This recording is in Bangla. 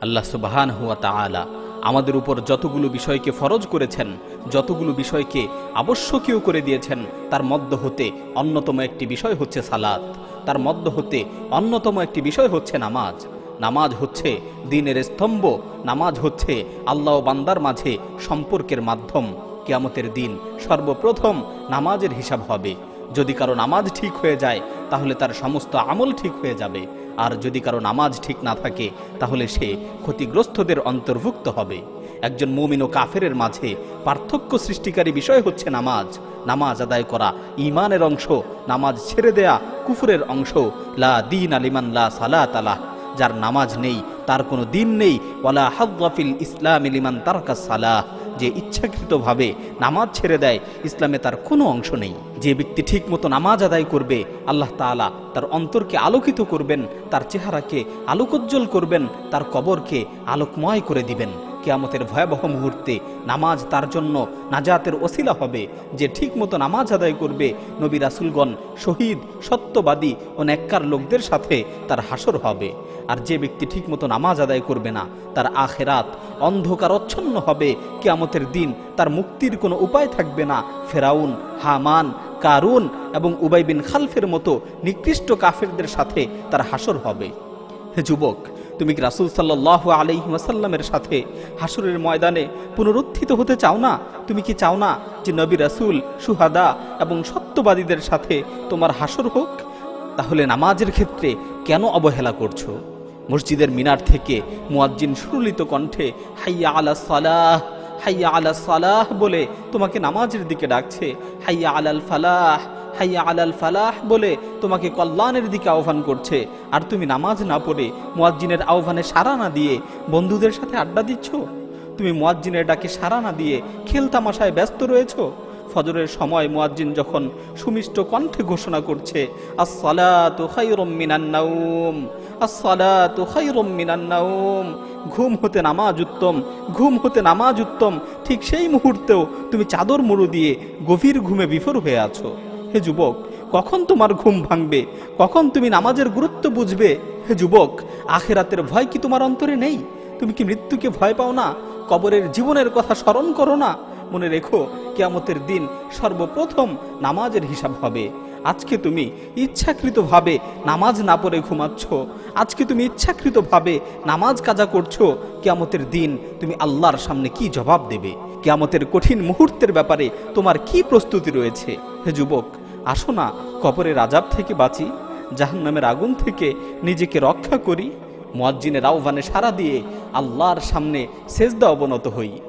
আল্লাহ সুবাহান হুয়া তাআলা আমাদের উপর যতগুলো বিষয়কে ফরজ করেছেন, যতগুলো বিষয়কে আবশ্যকীয় করে দিয়েছেন, তার মধ্য হতে অন্যতম একটি বিষয় হচ্ছে সালাত। তার মধ্য হতে অন্যতম একটি বিষয় হচ্ছে নামাজ। নামাজ হচ্ছে দিনের স্তম্ভ, নামাজ হচ্ছে আল্লাহ বান্দার মাঝে সম্পর্কের মাধ্যম। কেয়ামতের দিন সর্বপ্রথম নামাজের হিসাব হবে। যদি কারও নামাজ ঠিক হয়ে যায় তাহলে তার সমস্ত আমল ঠিক হয়ে যাবে। আর যদি কারও নামাজ ঠিক না থাকে, তাহলে সে ক্ষতিগ্রস্তদের অন্তর্ভুক্ত হবে। একজন মুমিন ও কাফেরের মাঝে পার্থক্য সৃষ্টিকারী বিষয় হচ্ছে নামাজ। নামাজ আদায় করা ইমানের অংশ, নামাজ ছেড়ে দেয়া কুফুরের অংশ। লা দিন আলিমান লা সালা আলাহ যার নামাজ নেই, তার কোনো দিন নেই। ওয়ালা হাদ্দাফিল ইসলাম ইলিমান তারকা সালাহ। যে ইচ্ছাকৃতভাবে নামাজ ছেড়ে দেয়, ইসলামে তার কোনো অংশ নেই। যে ব্যক্তি ঠিক মতো নামাজ আদায় করবে, আল্লাহ তালা তার অন্তরকে আলোকিত করবেন, তার চেহারাকে আলোকোজ্জ্বল করবেন, তার কবরকে আলোকময় করে দিবেন। কেয়ামতের ভয়াবহ মুহূর্তে নামাজ তার জন্য নাজাতের ওসিলা হবে, যে ঠিক মতো নামাজ আদায় করবে নবী রাসুলগণ শহীদ, সত্যবাদী ও নেককার লোকদের সাথে তার হাসর হবে। আর যে ব্যক্তি ঠিক মতো নামাজ আদায় করবে না, তার আখেরাত অন্ধকার অচ্ছন্ন হবে। কেয়ামতের দিন তার মুক্তির কোনো উপায় থাকবে না। ফেরাউন, হামান, কারুন এবং উবাই বিন খালফের মতো নিকৃষ্ট কাফেরদের সাথে তার হাসর হবে। হে যুবক তুমি কি রাসুল সাল্লাহ আলাইহি ওয়াসাল্লামের সাথে হাসুরের ময়দানে পুনরুত্থিত হতে চাও না? তুমি কি চাও না যে নবী রাসুল, সুহাদা এবং সত্যবাদীদের সাথে তোমার হাসর হোক? তাহলে নামাজের ক্ষেত্রে কেন অবহেলা করছ? মসজিদের মিনার থেকে মুয়াজ্জিন সুরলিত কণ্ঠে, হাইয়া আলা সালাহ, হাইয়া আলা সালাহ বলে তোমাকে নামাজের দিকে ডাকছে, হাইয়া আলাল ফালাহ হাইয়া আলাল ফালাহ বলে তোমাকে কল্যাণের দিকে আহ্বান করছে। আর তুমি নামাজ না পড়ে মুয়াজ্জিনের আহ্বানে সাড়া না দিয়ে বন্ধুদের সাথে আড্ডা দিচ্ছ? তুমি মুয়াজ্জিনের ডাকে সাড়া না দিয়ে খেলতামাশায় ব্যস্ত রয়েছ? ফজরের সময় মুয়াজ্জিন যখন সুমিষ্ট কণ্ঠে ঘোষণা করছে ঘুম হতে নামাজ উত্তম, ঘুম হতে নামাজ উত্তম, ঠিক সেই মুহূর্তেও তুমি চাদর মুড়ু দিয়ে গভীর ঘুমে বিফর হয়ে আছো। হে যুবক, কখন তোমার ঘুম ভাঙবে? কখন তুমি নামাজের গুরুত্ব বুঝবে? হে যুবক, আখেরাতের ভয় কি তোমার অন্তরে নেই? তুমি কি মৃত্যুকে ভয় পাও না? কবরের জীবনের কথা স্মরণ করো না? মনে রেখো, কেয়ামতের দিন সর্বপ্রথম নামাজের হিসাব হবে। আজকে তুমি ইচ্ছাকৃতভাবে নামাজ না পড়ে ঘুমাচ্ছ। আজকে তুমি ইচ্ছাকৃতভাবে নামাজ কাজা করছ। কেয়ামতের দিন তুমি আল্লাহর সামনে কি জবাব দেবে? কেয়ামতের কঠিন মুহূর্তের ব্যাপারে তোমার কি প্রস্তুতি রয়েছে? হে যুবক আসো না, কবরের আজাব থেকে বাঁচি, জাহান্নামের আগুন থেকে নিজেকে রক্ষা করি মজ্জিনের আহ্বানে সাড়া দিয়ে আল্লাহর সামনে সেজদা অবনত হই।